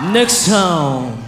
Next time.